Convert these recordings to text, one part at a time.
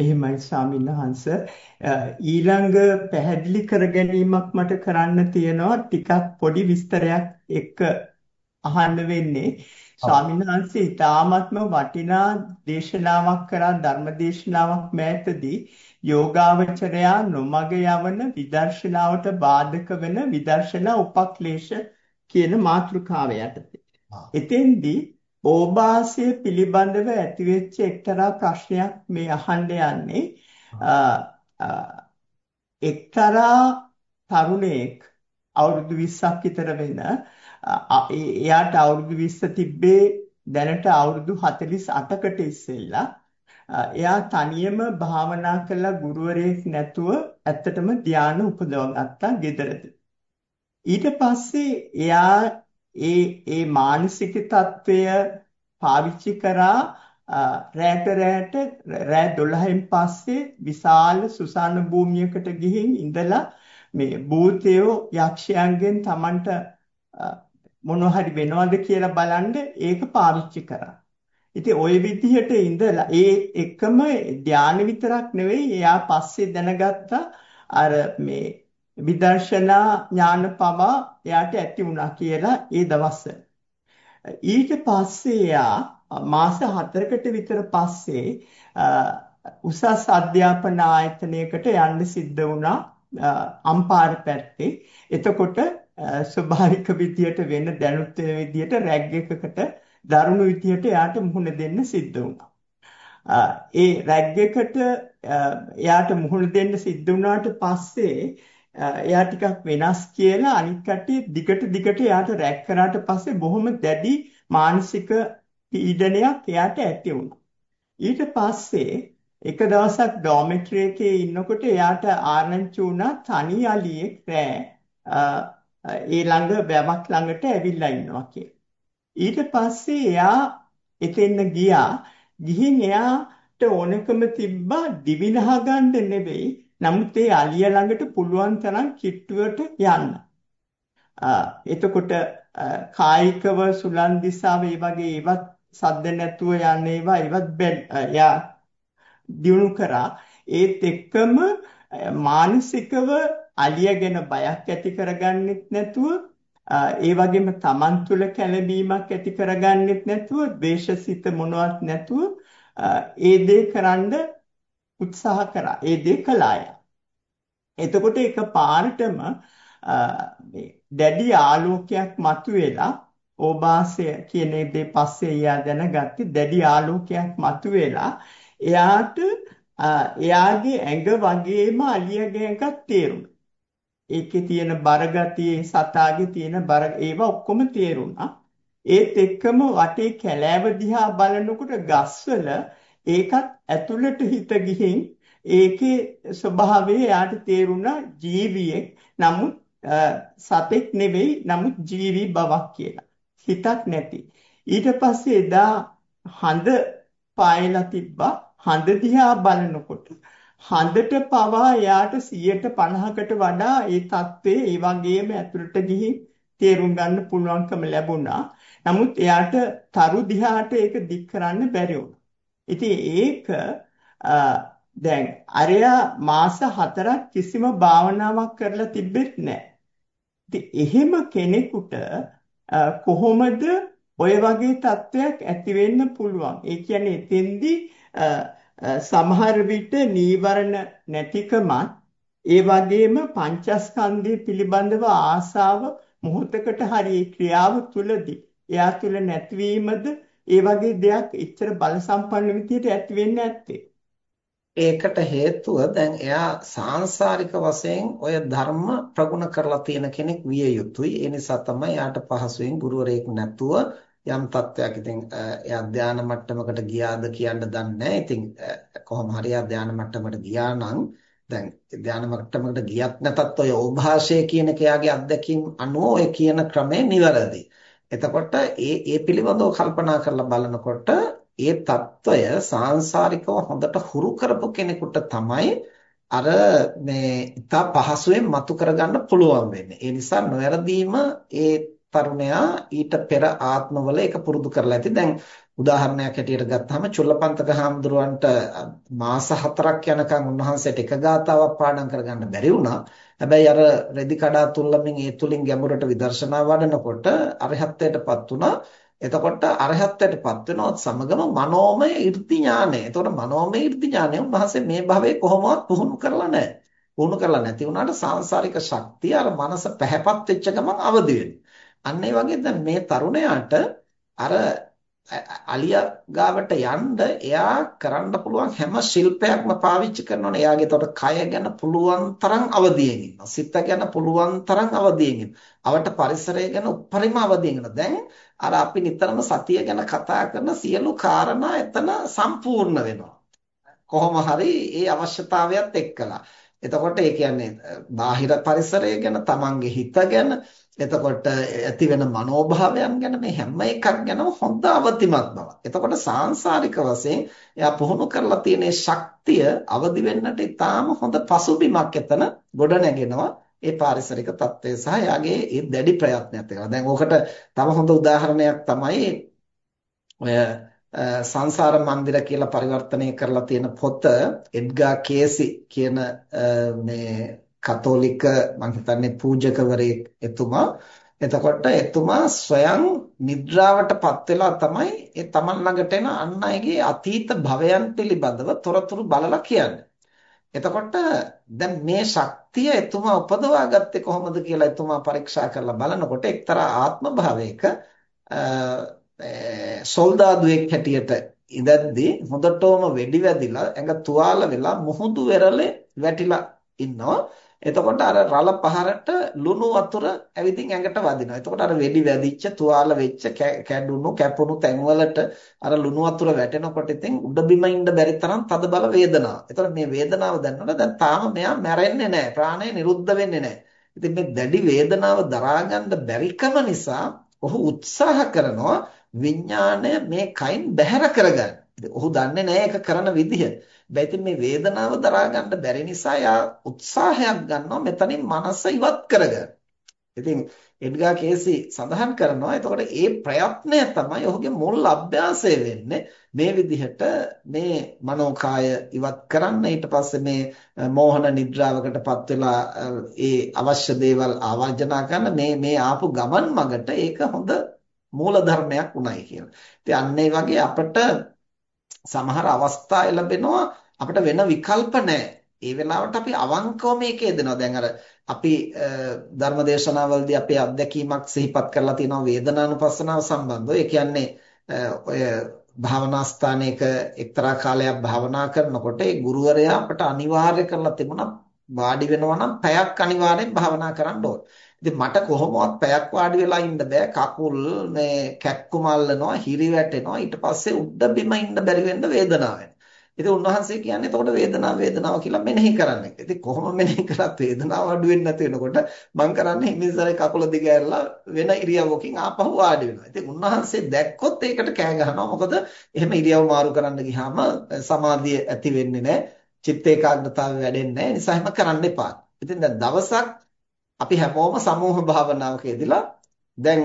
එහෙමයි ස්වාමීන් වහන්ස. ඊළඟ පැහැදිලි කර ගැනීමක් මට කරන්න තියෙනවා ටිකක් පොඩි විස්තරයක් එක්ක අහන්න වෙන්නේ. ස්වාමීන් වහන්සේ ඊ타ත්ම වටිනා දේශනාවක් කරා ධර්ම දේශනාවක් මෑතදී යෝගාවචරයා නොමග යවන විදර්ශනාවට බාධක වෙන විදර්ශනා උපක්ලේශ කියන මාතෘකාව යටතේ. එතෙන්දී ඕභාසය පිළිබඳව ඇතිවෙච්ච එක්තරා ප්‍රශ්නයක් මේ අහන්න යන්නේ. එක්තරා තරුණයෙක් අවුරුදු 20ක් විතර වෙන එයාට අවුරුදු 20 තිබ්බේ දැනට අවුරුදු 48කට ඉස්සෙල්ලා. එයා තනියම භාවනා කළා ගුරුවරයෙක් නැතුව ඇත්තටම ධානය උපදව ගත්තා ගෙදරදී ඊට පස්සේ එයා ඒ ඒ මානසික తত্ত্বය පාවිච්චි කරා රැට රැට රෑ 12න් පස්සේ විශාල සුසාන භූමියකට ගිහින් ඉඳලා මේ භූතයෝ යක්ෂයන්ගෙන් Tamanට මොනවා හරි වෙනවද කියලා බලන්න ඒක පාවිච්චි කරා. ඉතින් ওই විදිහට ඉඳලා ඒ එකම ධානය විතරක් නෙවෙයි එයා පස්සේ දැනගත්තා අර මේ විදර්ශනා ඥාන පවා එයාට ඇති වුණා කියලා ඒ දවස්වල. ඊට පස්සේ එයා මාස 4කට විතර පස්සේ උසස් අධ්‍යාපන ආයතනයකට යන්න සිද්ධ වුණා අම්පාර පැත්තේ. එතකොට ස්වභාවික විදියට වෙන දැනුත් විදියට රැග් එකකට දරුණු විදියට එයාට මුහුණ දෙන්න සිද්ධ වුණා. ඒ රැග් එකට එයාට මුහුණ දෙන්න සිද්ධ වුණාට පස්සේ එයා ටිකක් වෙනස් කියලා අනිත් කට්ටිය දිගට දිගට එයාට රැක් කරාට පස්සේ බොහොම දැඩි මානසික පීඩනයක් එයාට ඇති වුණා. ඊට පස්සේ එක දවසක් ඩෝමෙටරි එකේ ඉන්නකොට එයාට ආරංචි වුණා තනි අලියෙක් රෑ ඒ ළඟ වැවක් ළඟට ඇවිල්ලා ඉන්නවා කියලා. ඊට පස්සේ එයා එතෙන්න ගියා. ගිහින් එයාට ඕනකම තිබ්බා දිවිනහ ගන්න නෙවෙයි නමුත් ඒ අලිය ළඟට පුළුවන් තරම් කිට්ටුවට යන්න. එතකොට කායිකව සුලන් දිසාව ඒ වගේ ඒවත් සද්ද නැතුව යන්න ඒවා ඒවත් යා දිනු කරා ඒත් එක්කම මානසිකව අලිය ගැන බයක් ඇති කරගන්නෙත් නැතුව ඒ වගේම තමන් තුළ කැළඹීමක් ඇති කරගන්නෙත් නැතුව ද්වේෂසිත මොනවත් නැතුව ඒ දේ කරන්න උත්සාහ කරා. ඒ දේ කළාය. එතකොට එක පාරටම මේ දැඩි ආලෝකයක් මතුවෙලා ඕබාසය කියන දේ පස්සේ එයා දැනගත්තේ දැඩි ආලෝකයක් මතුවෙලා එයාට එයාගේ ඇඟ වගේම අලියගේ ඇඟක් තේරුණා. ඒකේ තියෙන බරගතිය සතාගේ තියෙන බර ඒවා ඔක්කොම තේරුණා. ඒත් එක්කම වටේ කැලෑව දිහා බලනකොට ගස්වල ඒකත් ඇතුළට හිත ගිහින් ඒකේ ස්වභාවය යාට තේරුණා ජීවියෙක් නමුත් සතෙක් නෙවෙයි නමුත් ජීවි බවක් කියලා. හිතක් නැති. ඊට පස්සේ එදා හඳ පායලා තිබ්බා. හඳ දිහා බලනකොට හඳට පවා යාට 150කට වඩා ඒ தત્ත්වය ඒ වගේම ඇතුළට ගිහින් තේරුම් ගන්න පුළුවන්කම ලැබුණා. නමුත් එයාට තරු දිහාට ඒක දික් කරන්න බැරි වුණා. ඉතින් ඒක දැන් අරයා මාස 4ක් කිසිම භාවනාවක් කරලා තිබෙත් නැහැ. ඉතින් එහෙම කෙනෙකුට කොහොමද ඔය වගේ තත්වයක් ඇති වෙන්න පුළුවන්? ඒ කියන්නේ එතෙන්දී සමහර විට නීවරණ නැතිකමත් ඒ වගේම පංචස්කන්ධය පිළිබඳව ආසාව මොහොතකට හරි ක්‍රියාව තුලදී එයා තුල නැතිවීමද ඒ වගේ දෙයක් එච්චර බල සම්පන්න විදියට ඇති වෙන්නේ නැත්තේ. ඒකට හේතුව දැන් එයා සාංශාරික වශයෙන් ඔය ධර්ම ප්‍රගුණ කරලා තියෙන කෙනෙක් විය යුතුයි. ඒ නිසා තමයි යාට පහසුවෙන් ගුරුවරයෙක් නැතුව යම් තත්වයක් ඉතින් එයා ධානා මට්ටමකට ගියාද කියන්න දන්නේ නැහැ. ඉතින් කොහොම හරි එයා ධානා මට්ටමකට ගියා නම් දැන් ධානා මට්ටමකට ගියත් නැතත් ඔය ඕභාෂය කියන කයාගේ අත්දැකීම් අනුව ඔය කියන ක්‍රමය නිවැරදි. එතකොට ඒ ඒ පිළිබඳව කල්පනා කරලා බලනකොට ඒ తত্ত্বය සාංශාරිකව හොඳට හුරු කරපු කෙනෙකුට තමයි අර මේ ඉතා පහසුවෙන් මතු කරගන්න පුළුවන් වෙන්නේ. ඒ නිසා නොවැරදීම ඒ තරුණයා ඊට පෙර ආත්මවල ඒක පුරුදු කරලා ඇති. දැන් උදාහරණයක් ඇටියට ගත්තාම චුල්ලපන්තක හාමුදුරුවන්ට මාස 4ක් යනකම් උන්වහන්සේට එක ගාතාවක් පාඩම් කරගන්න බැරි වුණා. හැබැයි අර රෙදි කඩා තුල්ලමින් ඒ තුලින් ගැඹුරට විදර්ශනා වඩනකොට අරහත්ත්වයටපත් උනා. එතකොට අරහත්ත්වයටපත් වෙනවත් සමගම මනෝමය irdi ඥානය. එතකොට මනෝමය irdi ඥානය උන්වහන්සේ මේ භවයේ කොහොමවත් පුහුණු කරලා නැහැ. පුහුණු කරලා නැති වුණාට සාංශාරික ශක්තිය අර මනස පැහැපත් වෙච්ච ගමන් අවදි වෙනවා. අන්න ඒ වගේ දැන් මේ තරුණයාට අර අලියා ගාවට යන්න එයා කරන්න පුළුවන් හැම ශිල්පයක්ම පාවිච්චි කරනවනේ. එයාගේ එතකොට කය ගැන පුළුවන් තරම් අවදියෙන් ඉන්නවා. සිත ගැන පුළුවන් තරම් අවදියෙන් ඉන්නවා. අවට පරිසරය ගැන උපරිම අවදියෙන් ඉන්නවා. දැන් අර අපි නිතරම සතිය ගැන කතා කරන සියලු කාරණා එතන සම්පූර්ණ වෙනවා. කොහොම හරි ඒ අවශ්‍යතාවයත් එක්කලා. එතකොට ඒ කියන්නේ බාහිර පරිසරය ගැන, තමන්ගේ හිත ගැන, එතකොට ඇති වෙන මනෝභාවයන් ගැන මේ හැම එකක් ගැනම හොඳ අවතිමත් බව. එතකොට සාංශාරික වශයෙන් එයා පුහුණු කරලා තියෙන ශක්තිය අවදි වෙන්නට ඉතාම හොඳ පසුබිමක් එතන ගොඩ නැගෙනවා. ඒ පාරිසරික తත්වය සහ එයාගේ ඒ දැඩි ප්‍රයත්නයත් එක්කලා. දැන් ඕකට තව හොඳ උදාහරණයක් තමයි ඔය සංසාර මන්දිර කියලා පරිවර්තනය කරලා තියෙන පොත එඩ්ගා කේසි කියන මේ කතෝලික මම හිතන්නේ පූජකවරයෙක් එතුමා එතකොට එතුමා ස්වයං නිද්‍රාවටපත් වෙලා තමයි ඒ තමන් ළඟට එන අන් අයගේ අතීත භවයන් පිළිබඳව තොරතුරු බලලා කියන්නේ. එතකොට දැන් මේ ශක්තිය එතුමා උපදවා ගත්තේ කොහොමද කියලා එතුමා පරීක්ෂා කරලා බලනකොට එක්තරා ආත්ම භාවයක සොල්දාදුවෙක් හැටියට ඉඳද්දී හොඳටම වෙඩි වැදිලා ඇඟ තුවාල වෙලා මුහුදු වෙරළේ වැටිලා ඉන්නවා. එතකොට අර රළ පහරට ලුණු වතුර ඇවිදින් ඇඟට වදිනවා. එතකොට අර වෙඩි වැදිච්ච තුවාල වෙච්ච කැඩුණු කැපුණු තැන්වලට අර ලුණු වතුර වැටෙනකොට ඉතින් උඩ බිම ඉන්න බැරි තරම් තද බල වේදනාවක්. එතකොට මේ වේදනාව දැනනකොට දැන් තාම මෙයා මැරෙන්නේ නැහැ. ප්‍රාණය නිරුද්ධ වෙන්නේ නැහැ. ඉතින් මේ දැඩි වේදනාව දරා ගන්න බැරිකම නිසා ඔහු උත්සාහ කරනවා විඥාණය මේ කයින් බැහැර කරගන්න. ඔහු දන්නේ නැහැ ඒක කරන විදිහ. හැබැයි මේ වේදනාව දරා ගන්න බැරි නිසා යා උත්සාහයක් ගන්නවා මෙතනින් මනස ඉවත් කරගන්න. ඉතින් එඩ්ගා කේසි සඳහන් කරනවා එතකොට ඒ ප්‍රයත්නය තමයි ඔහුගේ මුල් අභ්‍යාසය වෙන්නේ මේ විදිහට මේ මනෝකාය ඉවත් කරන්න ඊට පස්සේ මේ මෝහන නිද්‍රාවකටපත් වෙලා ඒ අවශ්‍ය දේවල් ආවර්ජනා කරන්න මේ මේ ආපු ගමන් මගට ඒක හොඳ මූල ධර්මයක් උණයි කියලා. ඉතින් අන්න ඒ වගේ අපිට සමහර අවස්ථා ලැබෙනවා අපිට වෙන විකල්ප නැහැ. ඒ වෙලාවට අපි අවංකව මේකේ දෙනවා. දැන් අර අපි ධර්මදේශනාවලදී අපේ අත්දැකීමක් සිහිපත් කරලා තියෙනවා වේදනානුපස්සනාව සම්බන්ධව. ඒ කියන්නේ ඔය භාවනා ස්ථානයක එක්තරා කාලයක් භාවනා කරනකොට ඒ ගුරුවරයා අපට අනිවාර්ය කරලා තිබුණා වාඩි වෙනවා නම් පැයක් අනිවාර්යෙන් භාවනා කරන්න ඕන. ඉතින් මට කොහොමවත් පැයක් වාඩි වෙලා ඉන්න බෑ. කකුල් මේ කැක්කුම අල්ලනවා, හිරි වැටෙනවා. ඊට පස්සේ උඩ බිම ඉන්න බැරි වෙන්න වේදනාව ඉතින් උන්වහන්සේ කියන්නේ එතකොට වේදනාව වේදනාව කියලා මෙනෙහි කරන්න. ඉතින් කොහොම මෙනෙහි කරත් වේදනාව අඩු වෙන්නේ නැති වෙනකොට මම කරන්නේ හිමිසරේ කකුල දිග ඇරලා වෙන ඉරියව්වකින් ආපහු වාඩි වෙනවා. ඉතින් උන්වහන්සේ දැක්කොත් ඒකට කෑ ගහනවා. මොකද එහෙම ඉරියව් මාරු කරන්න ගියාම සමාධිය ඇති වෙන්නේ නැහැ. චිත්ත ඒකාග්‍රතාවය වැඩෙන්නේ නැහැ. ඒ නිසා එහෙම කරන්න එපා. ඉතින් දැන් දවසක් අපි හැමෝම සමූහ භාවනාවක යෙදিলা. දැන්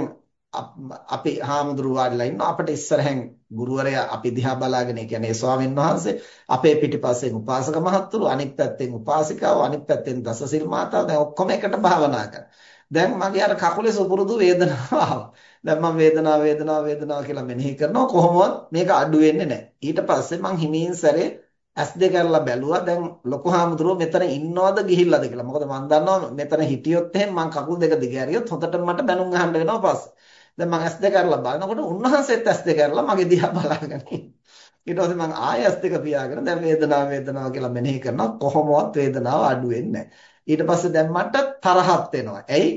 අපි හාමුදුරුවෝ වාඩිලා ඉන්නවා. අපිට ඉස්සරහෙන් ගුරුවරයා අපි දිහා බලාගෙන ඒ කියන්නේ ස්වාමීන් වහන්සේ අපේ පිටිපස්සෙන් උපාසක මහත්තුරු අනිත් පැත්තෙන් උපාසිකාව අනිත් පැත්තෙන් දසසිල් මාතාව. දැන් ඔක්කොම එකට භාවනා කරා. දැන් මගේ අර කකුලේ සුපුරුදු වේදනාව. ආවා දැන් මම වේදනාව වේදනාව වේදනාව කියලා මෙනෙහි කරනවා. කොහොමවත් මේක අඩු වෙන්නේ නැහැ. ඊට පස්සේ මං හිමින් සැරේ ඇස් දෙක අරලා බැලුවා දැන් ලොකු හාමුදුරුවෝ මෙතන ඉන්නවද ගිහිල්ලාද කියලා. මොකද මම දන්නවා මෙතන හිටියොත් එහෙනම් මං කකුල් දෙක දිග ඇරියොත් හොඳට මට බැනුම් අහන්න වෙනවා පස්සේ. දැන් මං ඇස් දෙක අරලා බලනකොට උන්වහන්සේත් ඇස් දෙක අරලා මගේ දිහා බලාගෙන ඊට පස්සේ මං ආයෙ ඇස් දෙක පියාගෙන දැන් වේදනාව වේදනාව කියලා මෙනෙහි කරනවා කොහොමවත් වේදනාව අඩු වෙන්නේ ඊට පස්සේ දැන් මට තරහක් එනවා. ඇයි?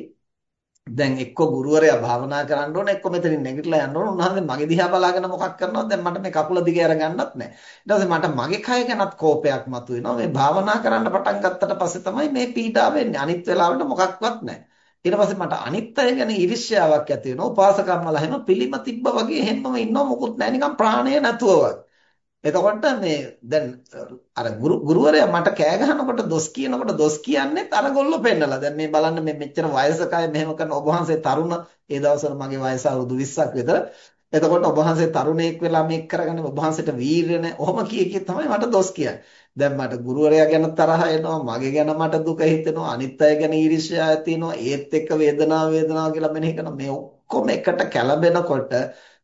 දැන් එක්ක ගුරුවරයා භාවනා කරන්න ඕන එක්ක මෙතනින් නැගිටලා යන්න ඕන. උන්වහන්සේ මගේ දිහා බලාගෙන මොකක් කරනවද? දැන් මට මේ කකුල දිගේ අරගන්නත් නැහැ ඊට පස්සේ මට මගේ කය ගැනත් කෝපයක් මතුවෙනවා. මේ භාවනා කරන්න පටන් ගත්තට පස්සේ තමයි මේ පීඩාව වෙන්නේ අනිත් වෙලාවට මොකක්වත් නැහැ ඊට පස්සේ මට අනිත් අය ගැන ඊර්ෂ්‍යාවක් ඇති වෙනවා. උපාසකම්මලා හැම පිළිම තිබ්බ වගේ හැමම ඉන්නව. මොකුත් නැහැ නිකන් ප්‍රාණය නැතුව වගේ. එතකොට මේ දැන් අර ගුරුවරයා මට කෑ ගහනකොට දොස් කියනකොට දොස් කියන්නේත් අර ගොල්ලෝ පෙන්නලා. දැන් මේ බලන්න මේ මෙච්චර වයසක අය මෙහෙම කරන ඔබ වහන්සේ තරුණ ඒ දවස්වල මගේ වයස අවුරුදු 20ක් විතර. එතකොට ඔබ වහන්සේ තරුණයෙක් වෙලා මේක කරගන්න ඔබ වහන්සේට වීරිය නැහැ. ඔහොම කිය කී තමයි මට දොස් කියන්නේ. දැන් මට ගුරුවරයා ගැන තරහ එනවා, මගේ ගැන මට දුක හිතෙනවා, අනිත් අය ගැන ඊර්ෂ්‍යා ඇති වෙනවා, ඒත් එක්ක වේදනාව වේදනාව කියලා මෙනෙහි කරනවා. මේ ඔක්කොම එකට කැළඹෙනකොට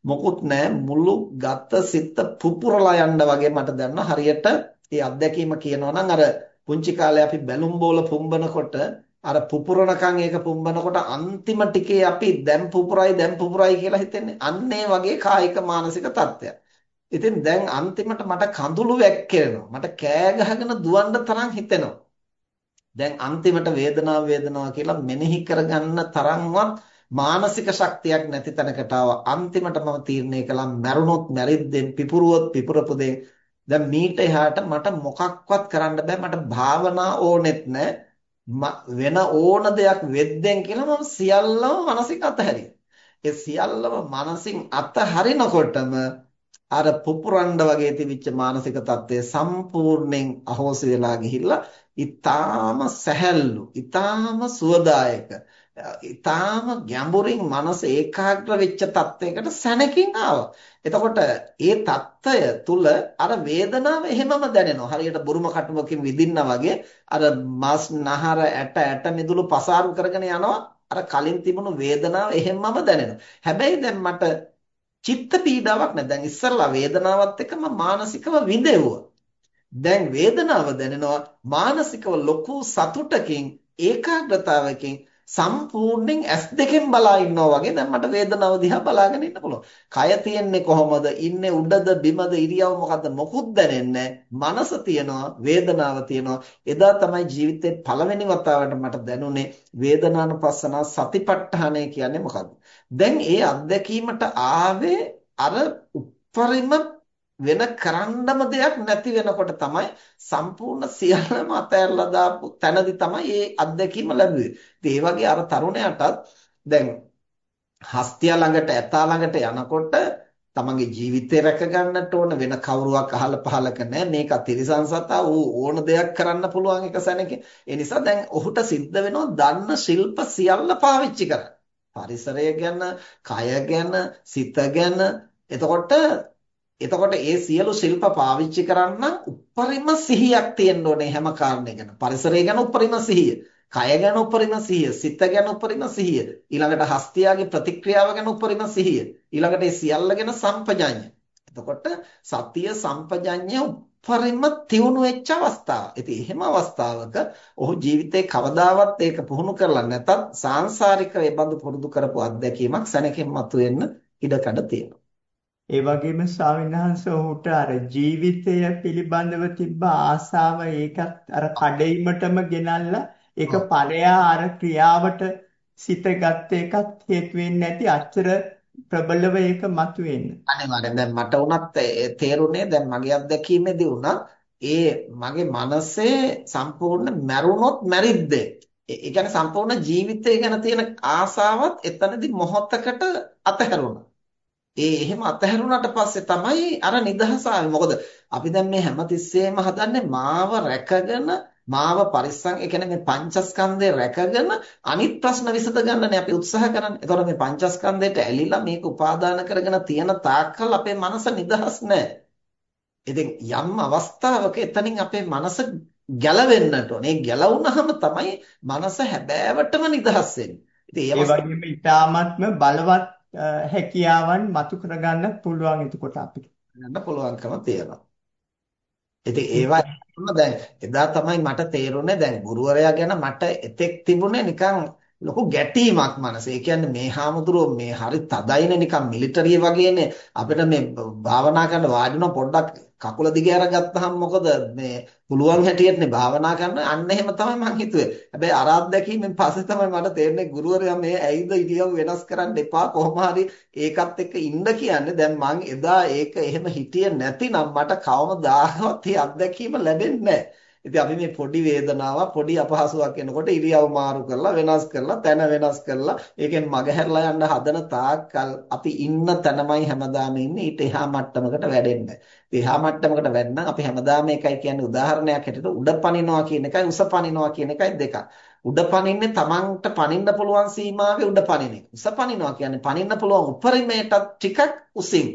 මොකුත් නැහැ මුළු ගත සිත පුපුරලා යන්න වගේ මට දැනෙනවා. හරියට මේ අත්දැකීම කියනවා නම් අර පුංචි කාලේ අපි බැලුම් බෝල පුම්බනකොට අර පුපුරනකන් ඒක පුම්බනකොට අන්තිම ටිකේ අපි දැන් පුපුරයි දැන් පුපුරයි කියලා හිතන්නේ අන්න ඒ වගේ කායික මානසික තත්ත්වයක්. ඉතින් දැන් අන්තිමට මට කඳුළු වැක්කිරෙනවා. මට කෑ ගහගෙන දුවන්න තරම් හිතෙනවා. දැන් අන්තිමට වේදනාව වේදනාව කියලා මෙනෙහි කරගන්න තරම්වත් මානසික ශක්තියක් නැති තැනකට ආවා. අන්තිමට මම තීරණය කළා මැරුණොත් මැරිද්දෙන් පිපුරුවොත් පිපුරපුදෙන් දැන් මීට එහාට මට මොකක්වත් කරන්න බෑ. මට භාවනා ඕනෙත් නෑ. වෙන ඕන දෙයක් වෙද්දෙන් කියලා මම සියල්ලම මනසින් අතහැරියා. ඒ සියල්ලම මනසින් අතහරිනකොටම අර පුපුරණ්ඩ වගේ තිබිච්ච මානසික தත්ත්වය සම්පූර්ණයෙන් අහෝසි වෙලා ගිහිල්ලා ඊටාම සැහැල්ලු, ඊටාම සුවදායක, ඊටාම ගැඹුරින් මනස ඒකාග්‍ර වෙච්ච තත්වයකට සැනකින් ආවා. එතකොට ඒ தত্ত্বය තුල අර වේදනාව එහෙමම දැනෙනවා. හරියට බුරුම කටුවකින් විදින්නා වගේ අර මාස් නහර ඇට ඇට මිදුළු පසාරු කරගෙන යනවා. අර කලින් තිබුණු වේදනාව එහෙමම දැනෙනවා. හැබැයි දැන් මට චිත්ත පීඩාවක් නැහැ. දැන් ඉස්සරලා වේදනාවත් එක්ක මම මානසිකව විඳෙව්වා. දැන් වේදනාව දැනෙනවා මානසිකව ලොකු සතුටකින් ඒකාග්‍රතාවකින් සම්පූර්ණයෙන් ඇස් දෙකෙන් බලා ඉන්නවා වගේ දැන් මට වේදනාව දිහා බලාගෙන ඉන්න පුළුවන්. කය තියෙන්නේ කොහොමද? ඉන්නේ උඩද බිමද ඉරියව් මොකද්ද? මොකුත් දැනෙන්නේ මනස තියනවා, වේදනාව තියනවා. එදා තමයි ජීවිතේ පළවෙනි වතාවට මට දැනුනේ වේදනානුපස්සනා සතිපට්ඨානය කියන්නේ මොකද්ද? දැන් ඒ අත්දැකීමට ආවේ අර උපරිම වෙන කරන්නම දෙයක් නැති වෙනකොට තමයි සම්පූර්ණ සියල්ලම අතහැරලා දාපු තැනදි තමයි මේ අත්දැකීම ලැබුවේ. ඉතින් ඒ වගේ අර තරුණයාටත් දැන් හස්තිය ළඟට ඇතා ළඟට යනකොට තමන්ගේ ජීවිතේ රැක ගන්නට ඕන වෙන කවුරුවක් අහල පහලක නැහැ. මේක තිරිසන් සතා ඌ ඕන දෙයක් කරන්න පුළුවන් එක සැනකින් ඒ නිසා දැන් ඔහුට සිද්ධ වෙනවා දන්න ශිල්ප සියල්ල පාවිච්චි කරන්න. පරිසරය ගැන කය ගැන සිත ගැන. එතකොට එතකොට ඒ සියලු ශිල්ප පාවිච්චි කරන්න උපරිම සිහියක් තියෙන්න ඕනේ හැම කාරණේ ගැන. පරිසරය ගැන උපරිම සිහිය, කය ගැන උපරිම සිහිය, සිත ගැන උපරිම සිහිය, ඊළඟට හස්තියාගේ ප්‍රතික්‍රියාව ගැන උපරිම සිහිය, ඊළඟට ඒ සියල්ල ගැන සම්පජඤ්ඤය. එතකොට සතිය සම්පජඤ්ඤය උපරිම තියුණු වෙච්ච අවස්ථාව. ඉතින් එහෙම අවස්ථාවක ඔහු ජීවිතේ කවදාවත් ඒක පුහුණු කරලා නැතත් සාංශාරික ඒ බඳු පුරුදු කරපු අත්දැකීමක් සැනකින් මතුවෙන්න ඉඩකඩ තියෙනවා. ඒ වගේම ස්වාමීන් වහන්සේ ඔහුට අර ජීවිතය පිළිබඳව තිබ්බ ආසාව ඒකත් අර කඩේීමටම ගෙනල්ලා ඒක පරයා අර ක්‍රියාවට සිත ගත්ත එකත් හේතු වෙන්නේ නැති අච්චර ප්‍රබලව ඒක මතුවෙන්න. අනිවාර්යෙන් දැන් මට උනත් තේරුනේ දැන් මගේ අත්දැකීමේදී උනත් ඒ මගේ මනසේ සම්පූර්ණ මැරුණොත් මැරිද්ද ඒ කියන්නේ සම්පූර්ණ ජීවිතය ගැන තියෙන ආසාවත් එතනදී මොහොතකට අතහැරුණා. ඒ එහෙම අතහැරුණාට පස්සේ තමයි අර නිදහස ආවේ. මොකද අපි දැන් මේ හැමතිස්සෙම හදන්නේ මාව රැකගෙන මාව පරිස්සම් ඒ කියන්නේ මේ පංචස්කන්ධය රැකගෙන අනිත් ප්‍රශ්න විසඳ ගන්නනේ අපි උත්සාහ කරන්නේ. ඒතකොට මේ පංචස්කන්ධයට ඇලිලා මේක උපාදාන කරගෙන තියෙන තාක්කල් අපේ මනස නිදහස් නැහැ. ඉතින් යම් අවස්ථාවක එතනින් අපේ මනස ගැලවෙන්නට ඕනේ. ගැලවුනහම තමයි මනස හැබෑවටම නිදහස් වෙන්නේ. ඉතින් ඒ වගේම ඊටාත්ම බලවත් හැකියාවන් මතු කරගන්න පුළුවන් එතකොට අපිට. ගන්න පුළුවන්කම තියෙනවා. ඉතින් ඒවා දැන් එදා තමයි මට තේරුනේ දැන් ගුරුවරයා ගැන මට එතෙක් තිබුණේ නිකන් ලොකු ගැටීමක් මනසේ. ඒ කියන්නේ මේ හාමුදුරුවෝ මේ හරි තදයිනේ නිකන් මිලිටරිය වගේනේ අපිට මේ භාවනා කරන්න වාඩි පොඩ්ඩක් කකුල දිගේ අරගත්තාම මොකද මේ පුළුවන් හැටියටනේ භාවනා කරන්න අන්න එහෙම තමයි මං හිතුවේ. හැබැයි අර අත්දැකීමෙන් පස්සේ තමයි මට තේරෙන්නේ ගුරුවරයා මේ ඇයිද ඉරියව් වෙනස් කරන්න එපා කොහොම හරි ඒකත් එක්ක ඉන්න කියන්නේ. දැන් මං එදා ඒක එහෙම හිටියේ නැතිනම් මට කවමදාවත් මේ අත්දැකීම ලැබෙන්නේ නැහැ. ඉතින් අපි මේ පොඩි වේදනාවක් පොඩි අපහසුයක් එනකොට ඉරියව් මාරු කරලා වෙනස් කරලා තැන වෙනස් කරලා ඒකෙන් මගහැරලා යන්න හදන තාක්කල් අපි ඉන්න තැනමයි හැමදාම ඉන්නේ ඊට එහා මට්ටමකට වැඩෙන්න. එහා මට්ටමකට වැඩ අපි හැමදාම එකයි කියන්නේ උදාහරණයක් හැටියට උඩ පනිනවා කියන එකයි උස පනිනවා කියන එකයි දෙකක්. උඩ පනින්නේ තමන්ට පනින්න පුළුවන් සීමාවේ උඩ පනින එක. උස පනිනවා කියන්නේ පනින්න පුළුවන් උපරිමයටත් ටිකක් උසින්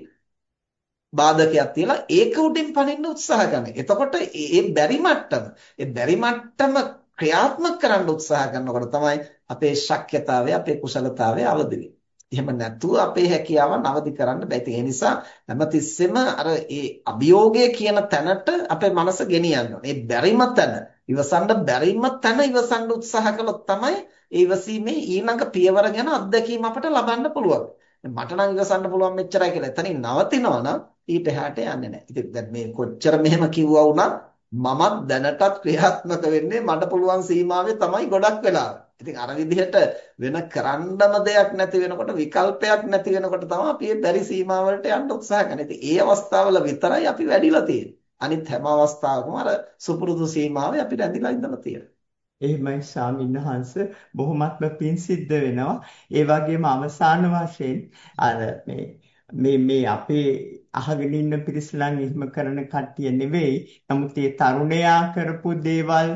බාධකයක් තියලා ඒක උඩින් පනින්න උත්සාහ කරන. එතකොට ඒ බැරි මට්ටම, ඒ බැරි මට්ටම ක්‍රියාත්මක කරන්න උත්සාහ කරනකොට තමයි අපේ ශක්්‍යතාවය, අපේ කුසලතාවය අවදි වෙන්නේ. එහෙම නැතුව අපේ හැකියාව නවදි කරන්න බෑ. ඒ නිසා හැමතිස්සෙම අර ඒ අභියෝගය කියන තැනට අපේ මනස ගෙනියන්න ඕනේ. ඒ බැරිම තැන, ඉවසන්න බැරිම තැන ඉවසන්න උත්සාහ කළොත් තමයි ඒ ඉවසීමේ ඊළඟ පියවර ගැන අත්දැකීම අපට ලබන්න පුළුවන්. මට නම් ඉවසන්න පුළුවන් මෙච්චරයි කියලා එතනින් නවතිනවා නම් ඊට එහාට යන්නේ නැහැ. ඉතින් දැන් මේ කොච්චර මෙහෙම කිව්වා වුණත් මමත් දැනටත් ක්‍රියාත්මක වෙන්නේ මට පුළුවන් සීමාවේ තමයි ගොඩක් වෙලාවට. ඉතින් අර විදිහට වෙන කරන්නම දෙයක් නැති වෙනකොට විකල්පයක් නැති වෙනකොට තමයි අපි මේ බැරි සීමාවලට යන්න උත්සාහ කරන්නේ. ඉතින් ඒ අවස්ථාවල විතරයි අපි වැඩිලා තියෙන්නේ. අනිත් හැම අවස්ථාවකම අර සුපුරුදු සීමාවේ අපි රැඳිලා ඉඳලා තියෙනවා. එහෙමයි ස්වාමින්වහන්ස බොහොමත්ම පිං සිද්ධ වෙනවා. ඒ වගේම අවසාන වශයෙන් අර මේ මේ මේ අපේ අහගෙන ඉන්න පිරිසලන් එහෙම කරන කට්ටිය නෙවෙයි. නමුත් ඒ තරුණයා කරපු දේවල්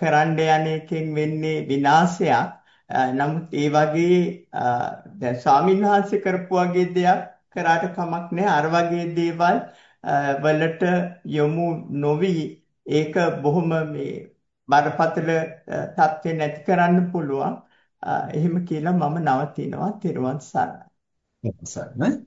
කරන්න යන එකෙන් වෙන්නේ විනාශයක්. නමුත් ඒ වගේ දැන් ස්වාමින්වහන්සේ කරපු වගේ දෙයක් කරාට කමක් නැහැ. අර වගේ දේවල් වලට යොමු නොවි ඒක බොහොම මේ බරපතල තත්ත්වෙ නැති කරන්න පුළුවන්. එහෙම කියලා මම නවතිනවා. තෙරුවන් සරණයි. සරණයි.